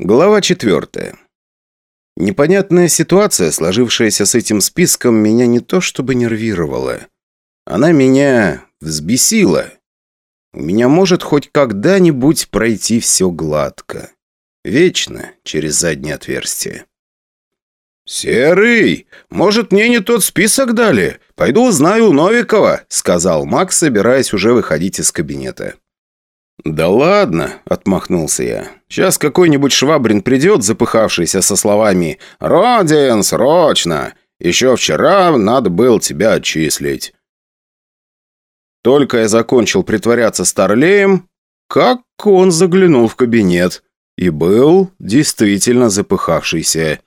Глава четвертая. Непонятная ситуация, сложившаяся с этим списком, меня не то чтобы нервировала. Она меня взбесила. У меня может хоть когда-нибудь пройти все гладко. Вечно через заднее отверстие. «Серый, может, мне не тот список дали? Пойду узнаю у Новикова», — сказал Макс, собираясь уже выходить из кабинета. «Да ладно», — отмахнулся я. «Сейчас какой-нибудь швабрин придет, запыхавшийся со словами «Родин, срочно! Еще вчера надо было тебя отчислить». Только я закончил притворяться старлеем, как он заглянул в кабинет и был действительно запыхавшийся.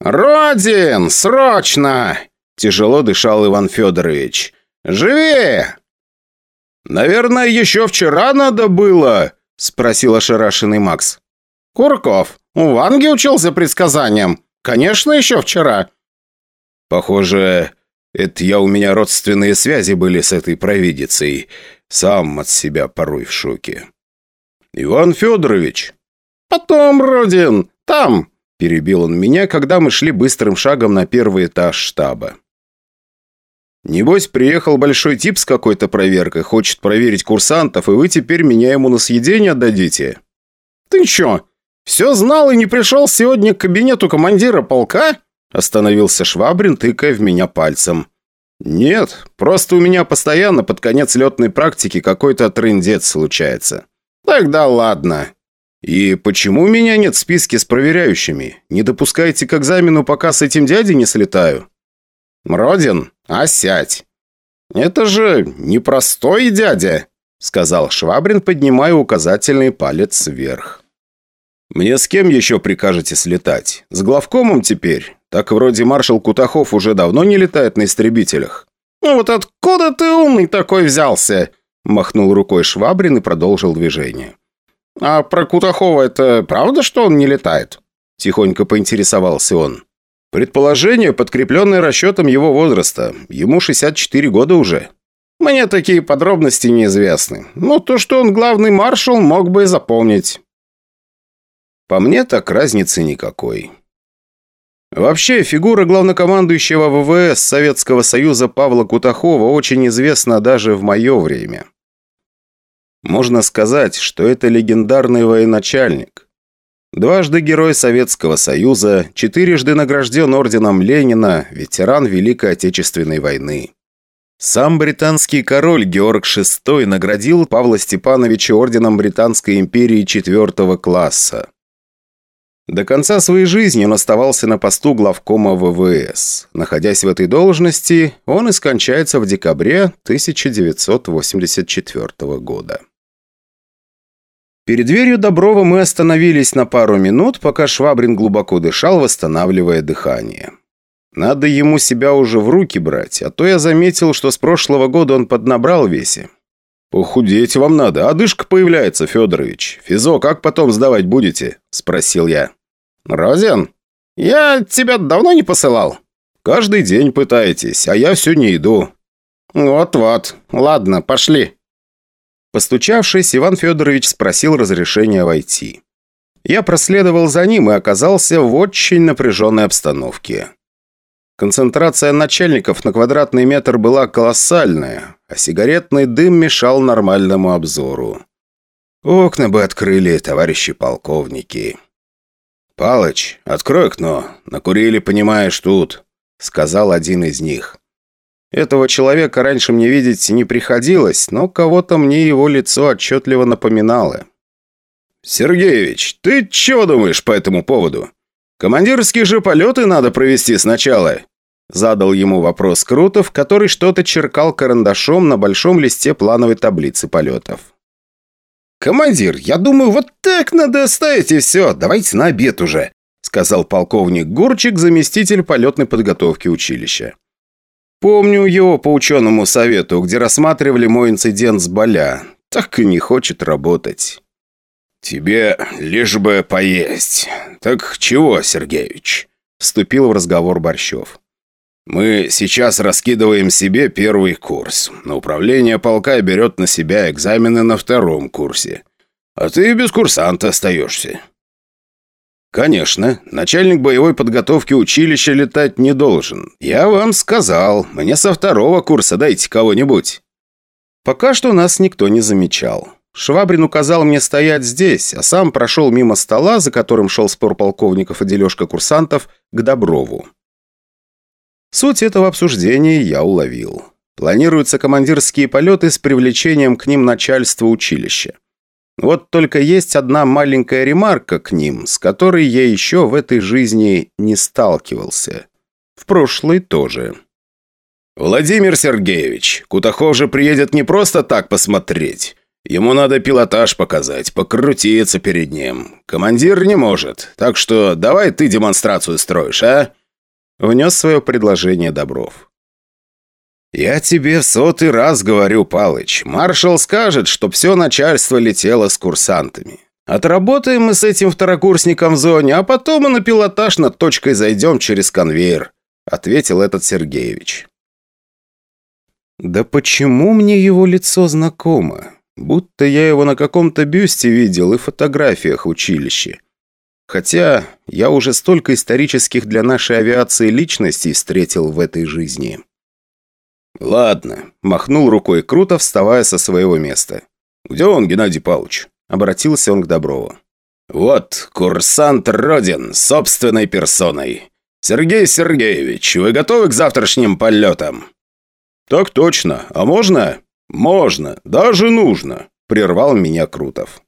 «Родин, срочно!» – тяжело дышал Иван Федорович. «Живее!» «Наверное, еще вчера надо было?» – спросил ошарашенный Макс. «Курков, у Ванги учился предсказаниям. Конечно, еще вчера». «Похоже, это я у меня родственные связи были с этой провидицей. Сам от себя порой в шоке». «Иван Федорович». «Потом, Родин, там», – перебил он меня, когда мы шли быстрым шагом на первый этаж штаба. Небось, приехал большой тип с какой-то проверкой, хочет проверить курсантов, и вы теперь меня ему на съедение отдадите?» «Ты чё, все знал и не пришел сегодня к кабинету командира полка?» Остановился Швабрин, тыкая в меня пальцем. «Нет, просто у меня постоянно под конец летной практики какой-то трындец случается». «Тогда ладно». «И почему меня нет в списке с проверяющими? Не допускайте к экзамену, пока с этим дядей не слетаю?» «Мродин, а сядь!» «Это же непростой дядя!» сказал Швабрин, поднимая указательный палец вверх. «Мне с кем еще прикажете слетать? С главкомом теперь? Так вроде маршал Кутахов уже давно не летает на истребителях». «Ну вот откуда ты умный такой взялся?» махнул рукой Швабрин и продолжил движение. «А про Кутахова это правда, что он не летает?» Тихонько поинтересовался он. Предположение, подкрепленное расчетом его возраста. Ему 64 года уже. Мне такие подробности неизвестны. Но то, что он главный маршал, мог бы и запомнить. По мне так разницы никакой. Вообще, фигура главнокомандующего ВВС Советского Союза Павла Кутахова очень известна даже в мое время. Можно сказать, что это легендарный военачальник. Дважды Герой Советского Союза, четырежды награжден Орденом Ленина, ветеран Великой Отечественной войны. Сам британский король Георг VI наградил Павла Степановича Орденом Британской империи четвертого класса. До конца своей жизни он оставался на посту главкома ВВС. Находясь в этой должности, он и скончается в декабре 1984 года. Перед дверью Доброва мы остановились на пару минут, пока Швабрин глубоко дышал, восстанавливая дыхание. Надо ему себя уже в руки брать, а то я заметил, что с прошлого года он поднабрал весе. «Похудеть вам надо, одышка появляется, Федорович. Физо, как потом сдавать будете?» – спросил я. «Розен, я тебя давно не посылал?» «Каждый день пытаетесь, а я все не иду». «Вот-вот. Ладно, пошли». Постучавшись, Иван Федорович спросил разрешения войти. Я проследовал за ним и оказался в очень напряженной обстановке. Концентрация начальников на квадратный метр была колоссальная, а сигаретный дым мешал нормальному обзору. Окна бы открыли, товарищи полковники. «Палыч, открой окно. Накурили, понимаешь, тут», — сказал один из них. Этого человека раньше мне видеть не приходилось, но кого-то мне его лицо отчетливо напоминало. «Сергеевич, ты чего думаешь по этому поводу? Командирские же полеты надо провести сначала». Задал ему вопрос Крутов, который что-то черкал карандашом на большом листе плановой таблицы полетов. «Командир, я думаю, вот так надо оставить и все. Давайте на обед уже», сказал полковник Гурчик, заместитель полетной подготовки училища. Помню его по ученому совету, где рассматривали мой инцидент с Боля. Так и не хочет работать. «Тебе лишь бы поесть. Так чего, Сергеевич?» Вступил в разговор Борщев. «Мы сейчас раскидываем себе первый курс. Но управление полка берет на себя экзамены на втором курсе. А ты без курсанта остаешься». «Конечно, начальник боевой подготовки училища летать не должен. Я вам сказал, мне со второго курса дайте кого-нибудь». Пока что нас никто не замечал. Швабрин указал мне стоять здесь, а сам прошел мимо стола, за которым шел спор полковников и дележка курсантов, к Доброву. Суть этого обсуждения я уловил. Планируются командирские полеты с привлечением к ним начальства училища. Вот только есть одна маленькая ремарка к ним, с которой я еще в этой жизни не сталкивался. В прошлой тоже. «Владимир Сергеевич, Кутахов же приедет не просто так посмотреть. Ему надо пилотаж показать, покрутиться перед ним. Командир не может, так что давай ты демонстрацию строишь, а?» Внес свое предложение Добров. «Я тебе в сотый раз говорю, Палыч. Маршал скажет, что все начальство летело с курсантами. Отработаем мы с этим второкурсником в зоне, а потом и на пилотаж над точкой зайдем через конвейер», ответил этот Сергеевич. «Да почему мне его лицо знакомо? Будто я его на каком-то бюсте видел и фотографиях в училище. Хотя я уже столько исторических для нашей авиации личностей встретил в этой жизни». «Ладно», – махнул рукой Круто, вставая со своего места. «Где он, Геннадий Павлович?» – обратился он к Доброву. «Вот, курсант Родин, собственной персоной. Сергей Сергеевич, вы готовы к завтрашним полетам?» «Так точно. А можно?» «Можно. Даже нужно», – прервал меня Крутов.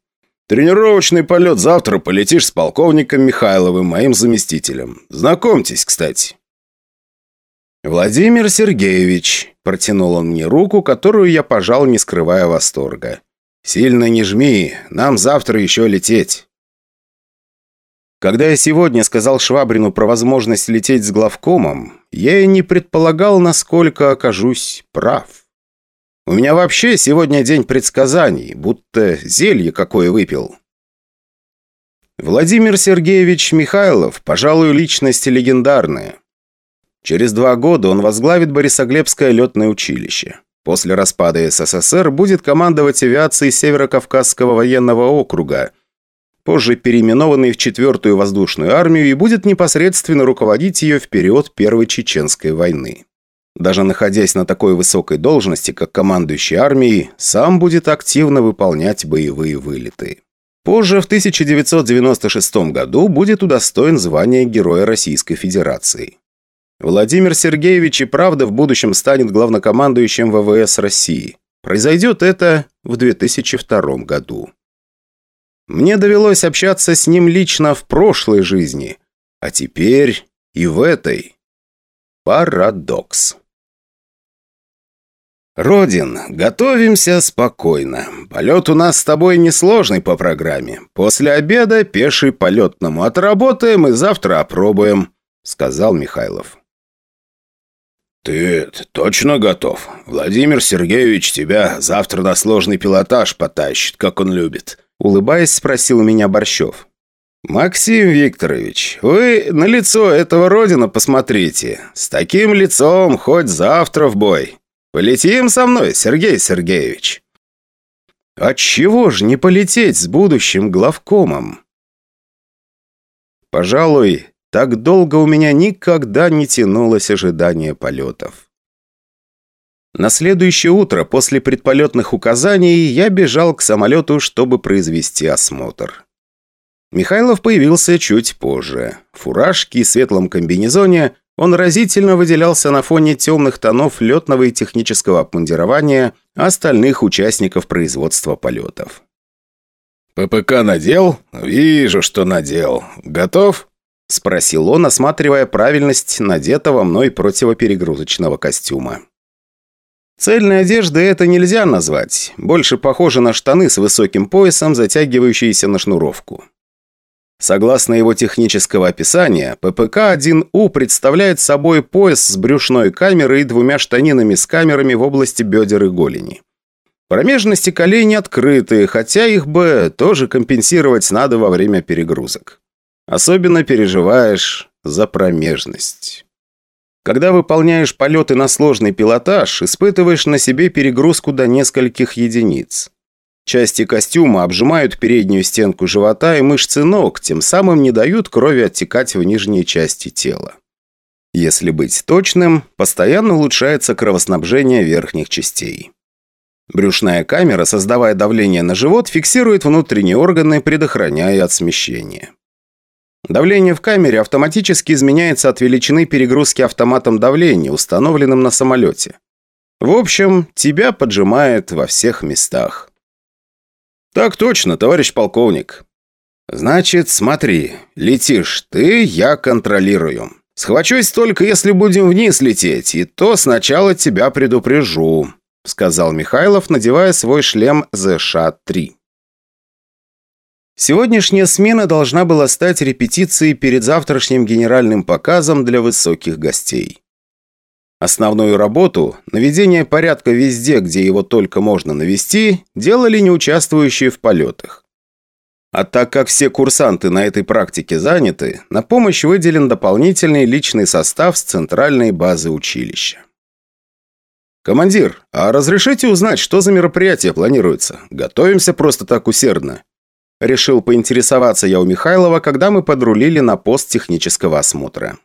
«Тренировочный полет завтра полетишь с полковником Михайловым, моим заместителем. Знакомьтесь, кстати». «Владимир Сергеевич», – протянул он мне руку, которую я пожал, не скрывая восторга. «Сильно не жми, нам завтра еще лететь». Когда я сегодня сказал Швабрину про возможность лететь с главкомом, я и не предполагал, насколько окажусь прав. У меня вообще сегодня день предсказаний, будто зелье какое выпил. Владимир Сергеевич Михайлов, пожалуй, личность легендарная. Через два года он возглавит Борисоглебское летное училище. После распада СССР будет командовать авиацией Северо-Кавказского военного округа, позже переименованный в Четвертую воздушную армию и будет непосредственно руководить ее в период Первой Чеченской войны. Даже находясь на такой высокой должности, как командующий армией, сам будет активно выполнять боевые вылеты. Позже, в 1996 году, будет удостоен звания Героя Российской Федерации. Владимир Сергеевич и правда в будущем станет главнокомандующим ВВС России. Произойдет это в 2002 году. Мне довелось общаться с ним лично в прошлой жизни, а теперь и в этой. Парадокс. «Родин, готовимся спокойно. Полет у нас с тобой несложный по программе. После обеда пеший полетному отработаем и завтра опробуем», — сказал Михайлов. «Ты точно готов? Владимир Сергеевич тебя завтра на сложный пилотаж потащит, как он любит», улыбаясь, спросил у меня Борщев. «Максим Викторович, вы на лицо этого Родина посмотрите. С таким лицом хоть завтра в бой. Полетим со мной, Сергей Сергеевич». «Отчего ж не полететь с будущим главкомом?» Пожалуй, так долго у меня никогда не тянулось ожидание полетов. На следующее утро после предполетных указаний я бежал к самолету, чтобы произвести осмотр. Михайлов появился чуть позже. В фуражке и светлом комбинезоне он разительно выделялся на фоне темных тонов летного и технического обмундирования остальных участников производства полетов. «ППК надел? Вижу, что надел. Готов?» – спросил он, осматривая правильность надетого мной противоперегрузочного костюма. Цельной одежды это нельзя назвать, больше похоже на штаны с высоким поясом, затягивающиеся на шнуровку. Согласно его технического описания, ППК-1У представляет собой пояс с брюшной камерой и двумя штанинами с камерами в области бедер и голени. Промежности колени открыты, хотя их бы тоже компенсировать надо во время перегрузок. Особенно переживаешь за промежность. Когда выполняешь полеты на сложный пилотаж, испытываешь на себе перегрузку до нескольких единиц. Части костюма обжимают переднюю стенку живота и мышцы ног, тем самым не дают крови оттекать в нижние части тела. Если быть точным, постоянно улучшается кровоснабжение верхних частей. Брюшная камера, создавая давление на живот, фиксирует внутренние органы, предохраняя от смещения. Давление в камере автоматически изменяется от величины перегрузки автоматом давления, установленным на самолете. В общем, тебя поджимает во всех местах. «Так точно, товарищ полковник». «Значит, смотри, летишь ты, я контролирую. Схвачусь только, если будем вниз лететь, и то сначала тебя предупрежу», сказал Михайлов, надевая свой шлем ЗШ-3. Сегодняшняя смена должна была стать репетицией перед завтрашним генеральным показом для высоких гостей. Основную работу, наведение порядка везде, где его только можно навести, делали не участвующие в полетах. А так как все курсанты на этой практике заняты, на помощь выделен дополнительный личный состав с центральной базы училища. «Командир, а разрешите узнать, что за мероприятие планируется? Готовимся просто так усердно». Решил поинтересоваться я у Михайлова, когда мы подрулили на пост технического осмотра.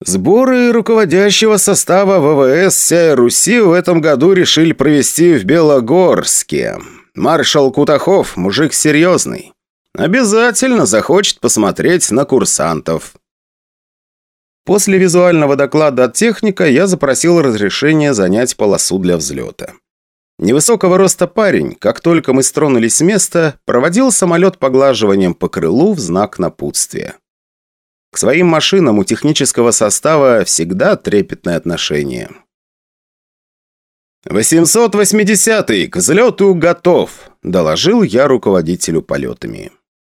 Сборы руководящего состава ВВС всей Руси в этом году решили провести в Белогорске. Маршал Кутахов – мужик серьезный. Обязательно захочет посмотреть на курсантов. После визуального доклада от техника я запросил разрешение занять полосу для взлета. Невысокого роста парень, как только мы стронулись с места, проводил самолет поглаживанием по крылу в знак напутствия. К своим машинам у технического состава всегда трепетное отношение. «880-й, к взлету готов», – доложил я руководителю полетами.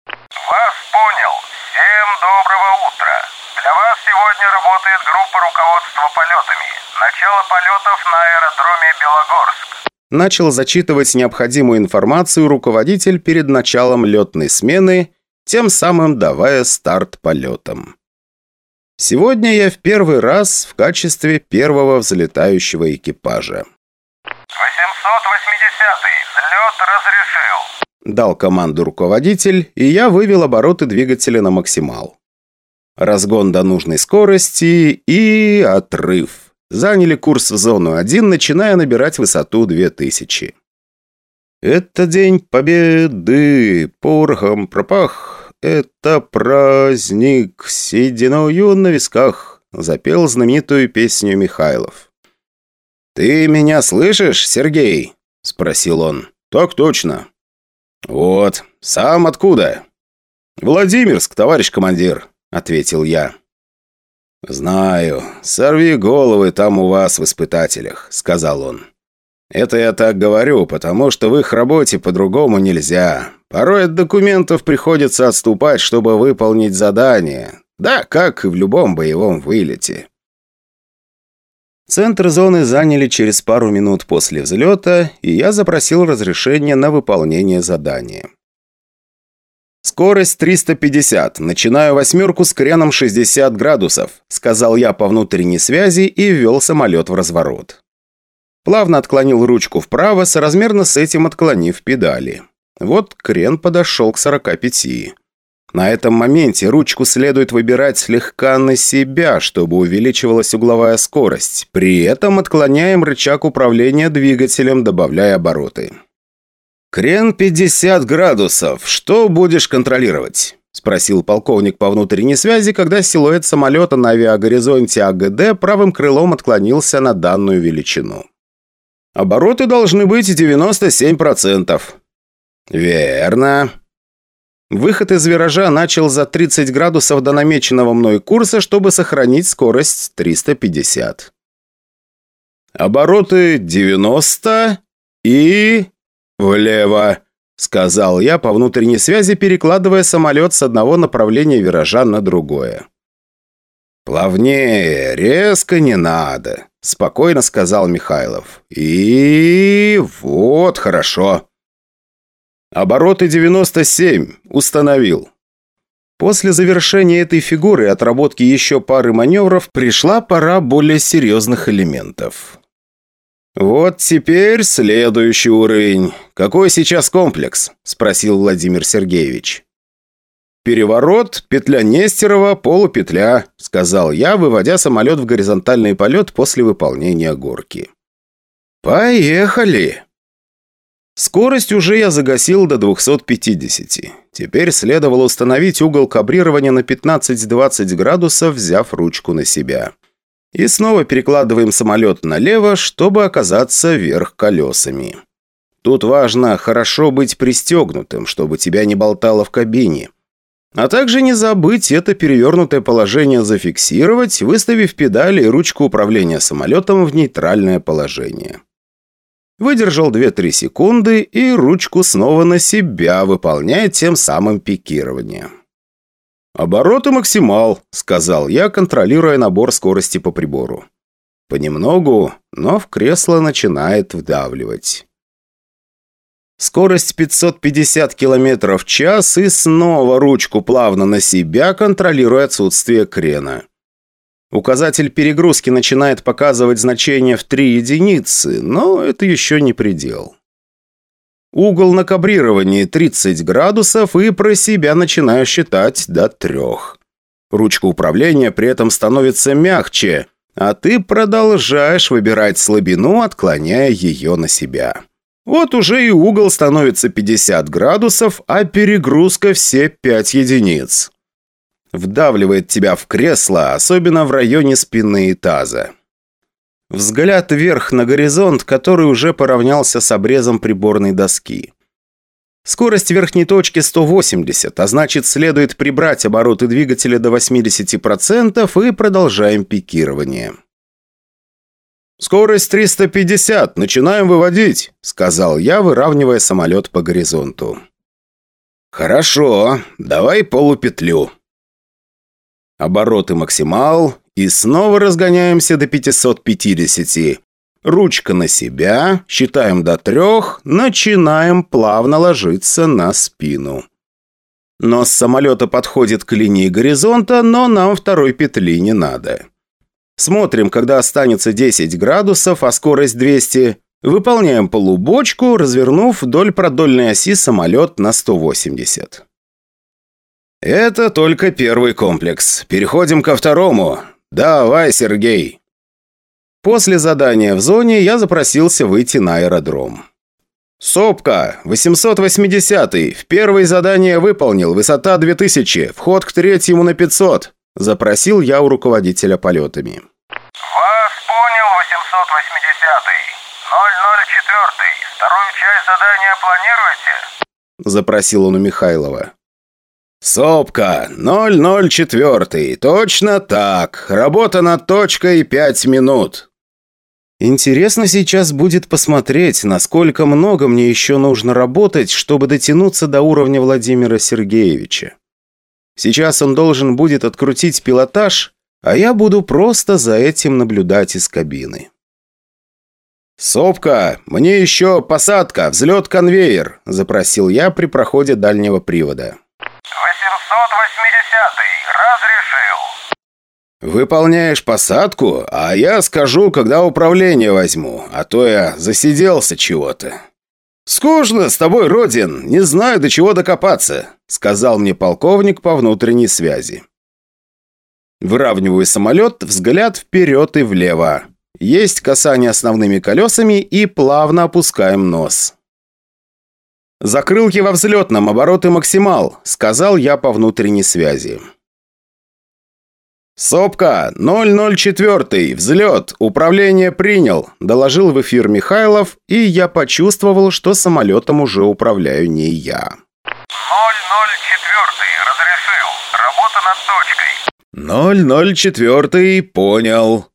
«Вас понял. Всем доброго утра. Для вас сегодня работает группа руководства полетами. Начало полетов на аэродроме Белогорск». Начал зачитывать необходимую информацию руководитель перед началом летной смены тем самым давая старт полетам. Сегодня я в первый раз в качестве первого взлетающего экипажа. 880-й, взлет разрешил. Дал команду руководитель, и я вывел обороты двигателя на максимал. Разгон до нужной скорости и отрыв. Заняли курс в зону 1, начиная набирать высоту 2000. Это день победы, порохом пропах, это праздник сединою на висках», — запел знаменитую песню Михайлов. «Ты меня слышишь, Сергей?» — спросил он. «Так точно». «Вот, сам откуда?» «Владимирск, товарищ командир», — ответил я. «Знаю. Сорви головы там у вас в испытателях», — сказал он. «Это я так говорю, потому что в их работе по-другому нельзя. Порой от документов приходится отступать, чтобы выполнить задание. Да, как и в любом боевом вылете. Центр зоны заняли через пару минут после взлета, и я запросил разрешение на выполнение задания. «Скорость 350. Начинаю восьмерку с креном 60 градусов», сказал я по внутренней связи и ввел самолет в разворот. Плавно отклонил ручку вправо, соразмерно с этим отклонив педали. Вот крен подошел к 45. На этом моменте ручку следует выбирать слегка на себя, чтобы увеличивалась угловая скорость. При этом отклоняем рычаг управления двигателем, добавляя обороты. «Крен 50 градусов. Что будешь контролировать?» – спросил полковник по внутренней связи, когда силуэт самолета на авиагоризонте АГД правым крылом отклонился на данную величину. «Обороты должны быть 97%. «Верно». Выход из виража начал за 30 градусов до намеченного мной курса, чтобы сохранить скорость 350. «Обороты 90 и... влево», — сказал я по внутренней связи, перекладывая самолет с одного направления виража на другое. «Плавнее, резко не надо», — спокойно сказал Михайлов. «И... вот, хорошо». «Обороты 97. Установил». После завершения этой фигуры и отработки еще пары маневров пришла пора более серьезных элементов. «Вот теперь следующий уровень. Какой сейчас комплекс?» – спросил Владимир Сергеевич. «Переворот, петля Нестерова, полупетля», – сказал я, выводя самолет в горизонтальный полет после выполнения горки. «Поехали!» Скорость уже я загасил до 250. Теперь следовало установить угол кабрирования на 15-20 градусов, взяв ручку на себя. И снова перекладываем самолет налево, чтобы оказаться вверх колесами. Тут важно хорошо быть пристегнутым, чтобы тебя не болтало в кабине. А также не забыть это перевернутое положение зафиксировать, выставив педали и ручку управления самолетом в нейтральное положение. Выдержал 2-3 секунды и ручку снова на себя, выполняя тем самым пикирование. «Обороты максимал», — сказал я, контролируя набор скорости по прибору. Понемногу, но в кресло начинает вдавливать. Скорость 550 км в час и снова ручку плавно на себя, контролируя отсутствие крена. Указатель перегрузки начинает показывать значение в 3 единицы, но это еще не предел. Угол на кабрировании 30 градусов и про себя начинаю считать до 3. Ручка управления при этом становится мягче, а ты продолжаешь выбирать слабину, отклоняя ее на себя. Вот уже и угол становится 50 градусов, а перегрузка все 5 единиц. Вдавливает тебя в кресло, особенно в районе спины и таза. Взгляд вверх на горизонт, который уже поравнялся с обрезом приборной доски. Скорость верхней точки 180, а значит следует прибрать обороты двигателя до 80% и продолжаем пикирование. «Скорость 350, начинаем выводить», — сказал я, выравнивая самолет по горизонту. «Хорошо, давай полупетлю», Обороты максимал. И снова разгоняемся до 550. Ручка на себя. Считаем до трех. Начинаем плавно ложиться на спину. Нос самолета подходит к линии горизонта, но нам второй петли не надо. Смотрим, когда останется 10 градусов, а скорость 200. Выполняем полубочку, развернув вдоль продольной оси самолет на 180. «Это только первый комплекс. Переходим ко второму. Давай, Сергей». После задания в зоне я запросился выйти на аэродром. «Сопка, 880-й. В первое задание выполнил. Высота 2000. Вход к третьему на 500». Запросил я у руководителя полетами. Вас понял, 880-й. 004-й. Вторую часть задания планируете? Запросил он у Михайлова. «Сопка, 004, точно так. Работа над точкой 5 минут». Интересно сейчас будет посмотреть, насколько много мне еще нужно работать, чтобы дотянуться до уровня Владимира Сергеевича. Сейчас он должен будет открутить пилотаж, а я буду просто за этим наблюдать из кабины. «Сопка, мне еще посадка, взлет-конвейер», – запросил я при проходе дальнего привода. 880-й, разрешил. Выполняешь посадку, а я скажу, когда управление возьму, а то я засиделся чего-то. «Скучно с тобой, Родин, не знаю, до чего докопаться», сказал мне полковник по внутренней связи. Выравниваю самолет, взгляд вперед и влево. Есть касание основными колесами и плавно опускаем нос. «Закрылки во взлетном, обороты максимал», — сказал я по внутренней связи. «Сопка, 004, взлет, управление принял», – доложил в эфир Михайлов, и я почувствовал, что самолетом уже управляю не я. 004, разрешил, работа над точкой. 004, понял.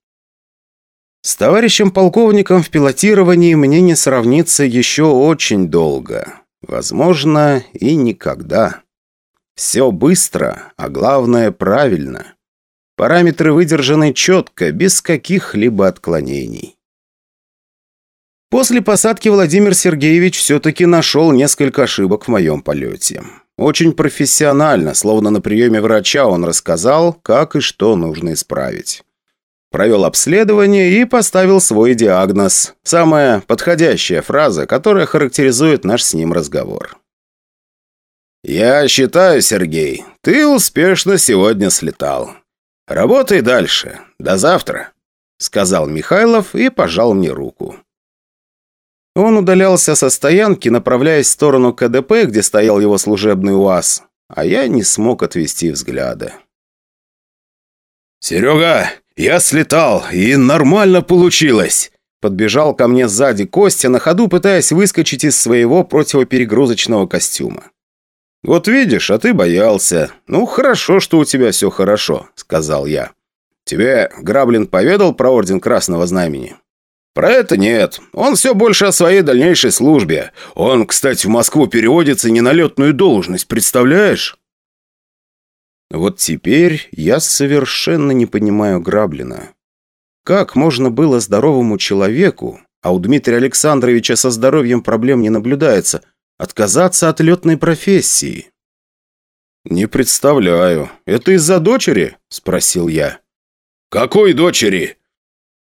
С товарищем полковником в пилотировании мне не сравнится еще очень долго. Возможно, и никогда. Все быстро, а главное правильно. Параметры выдержаны четко, без каких-либо отклонений. После посадки Владимир Сергеевич все-таки нашел несколько ошибок в моем полете. Очень профессионально, словно на приеме врача он рассказал, как и что нужно исправить. Провел обследование и поставил свой диагноз. Самая подходящая фраза, которая характеризует наш с ним разговор. «Я считаю, Сергей, ты успешно сегодня слетал. Работай дальше. До завтра», — сказал Михайлов и пожал мне руку. Он удалялся со стоянки, направляясь в сторону КДП, где стоял его служебный УАЗ, а я не смог отвести взгляда. «Серега, я слетал, и нормально получилось!» Подбежал ко мне сзади Костя, на ходу пытаясь выскочить из своего противоперегрузочного костюма. «Вот видишь, а ты боялся. Ну, хорошо, что у тебя все хорошо», — сказал я. «Тебе Граблин поведал про Орден Красного Знамени?» «Про это нет. Он все больше о своей дальнейшей службе. Он, кстати, в Москву переводится не на летную должность, представляешь?» Вот теперь я совершенно не понимаю Граблина. Как можно было здоровому человеку, а у Дмитрия Александровича со здоровьем проблем не наблюдается, отказаться от летной профессии? «Не представляю. Это из-за дочери?» – спросил я. «Какой дочери?»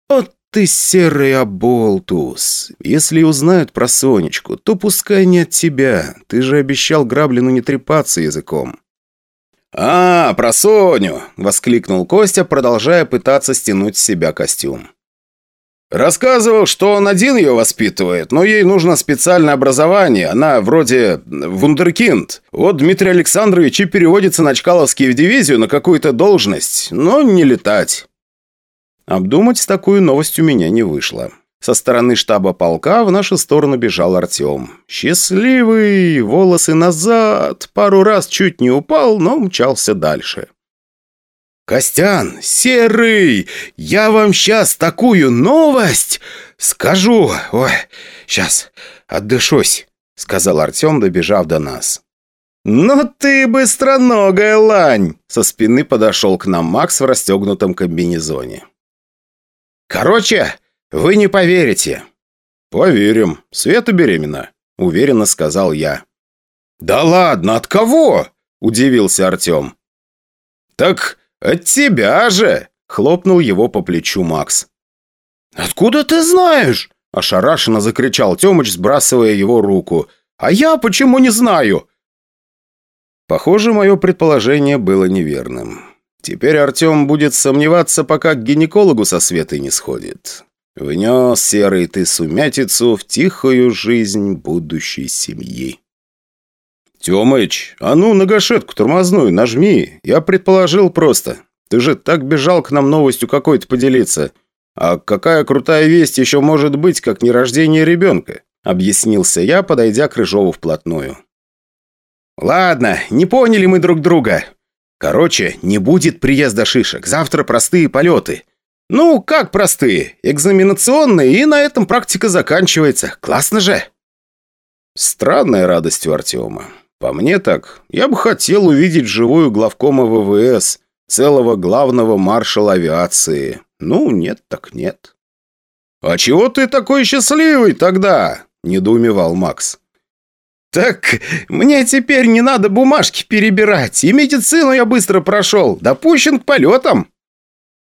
«Вот ты серый оболтус. Если узнают про Сонечку, то пускай не от тебя. Ты же обещал Граблину не трепаться языком». «А, про Соню!» – воскликнул Костя, продолжая пытаться стянуть с себя костюм. «Рассказывал, что он один ее воспитывает, но ей нужно специальное образование, она вроде вундеркинд. Вот Дмитрий Александрович и переводится на Чкаловский в дивизию на какую-то должность, но не летать». Обдумать такую новость у меня не вышло. Со стороны штаба полка в нашу сторону бежал Артем. Счастливый, волосы назад, пару раз чуть не упал, но мчался дальше. «Костян, серый, я вам сейчас такую новость скажу. Ой, сейчас отдышусь», — сказал Артем, добежав до нас. «Ну ты быстроногая лань!» Со спины подошел к нам Макс в расстегнутом комбинезоне. «Короче, «Вы не поверите». «Поверим. Света беременна», — уверенно сказал я. «Да ладно, от кого?» — удивился Артем. «Так от тебя же!» — хлопнул его по плечу Макс. «Откуда ты знаешь?» — ошарашенно закричал Темыч, сбрасывая его руку. «А я почему не знаю?» Похоже, мое предположение было неверным. Теперь Артем будет сомневаться, пока к гинекологу со Светой не сходит. Внес серый ты сумятицу в тихую жизнь будущей семьи. «Тёмыч, а ну на гашетку тормозную нажми. Я предположил просто. Ты же так бежал к нам новостью какой-то поделиться. А какая крутая весть еще может быть, как не рождение ребенка?» Объяснился я, подойдя к Рыжову вплотную. «Ладно, не поняли мы друг друга. Короче, не будет приезда шишек. Завтра простые полеты. «Ну, как простые? Экзаменационные, и на этом практика заканчивается. Классно же!» Странная радость у Артема. По мне так, я бы хотел увидеть живую главкома ВВС, целого главного маршала авиации. Ну, нет так нет. «А чего ты такой счастливый тогда?» – недоумевал Макс. «Так мне теперь не надо бумажки перебирать, и медицину я быстро прошел, допущен к полетам»,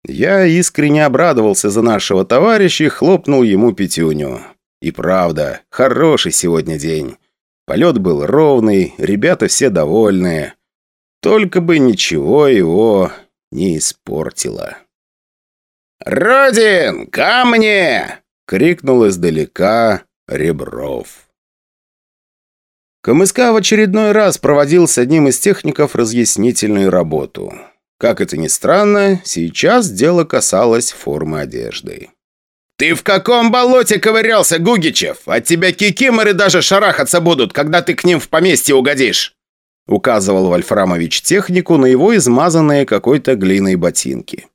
я искренне обрадовался за нашего товарища и хлопнул ему пятюню. И правда, хороший сегодня день. Полет был ровный, ребята все довольные. Только бы ничего его не испортило. «Родин, ко мне!» — крикнул издалека Ребров. КМСК в очередной раз проводил с одним из техников разъяснительную работу. Как это ни странно, сейчас дело касалось формы одежды. «Ты в каком болоте ковырялся, Гугичев? От тебя кикиморы даже шарахаться будут, когда ты к ним в поместье угодишь!» Указывал Вольфрамович технику на его измазанные какой-то глиной ботинки.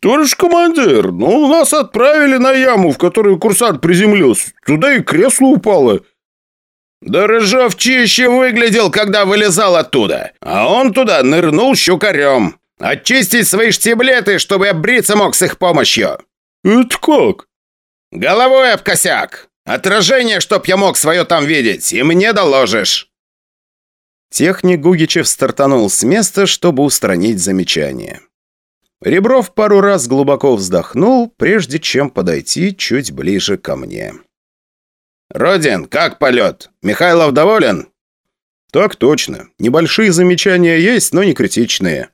«Товарищ командир, ну нас отправили на яму, в которую курсант приземлился. Туда и кресло упало. Да Рыжов чище выглядел, когда вылезал оттуда. А он туда нырнул щукарем. Очистить свои штиблеты, чтобы бриться мог с их помощью. Это как? Головой об косяк. Отражение, чтоб я мог свое там видеть, и мне доложишь. Техник Гугичев стартанул с места, чтобы устранить замечание. Ребров пару раз глубоко вздохнул, прежде чем подойти чуть ближе ко мне. «Родин, как полет? Михайлов доволен?» «Так точно. Небольшие замечания есть, но не критичные.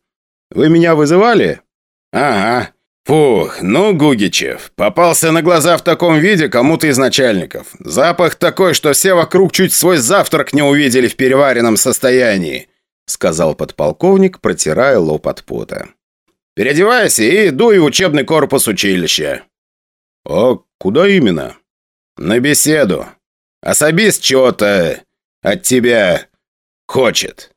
Вы меня вызывали?» «Ага. Фух, ну, Гугичев, попался на глаза в таком виде кому-то из начальников. Запах такой, что все вокруг чуть свой завтрак не увидели в переваренном состоянии», сказал подполковник, протирая лоб от пота. «Переодевайся и дуй в учебный корпус училища». «А куда именно?» «На беседу. Особист чего-то от тебя хочет».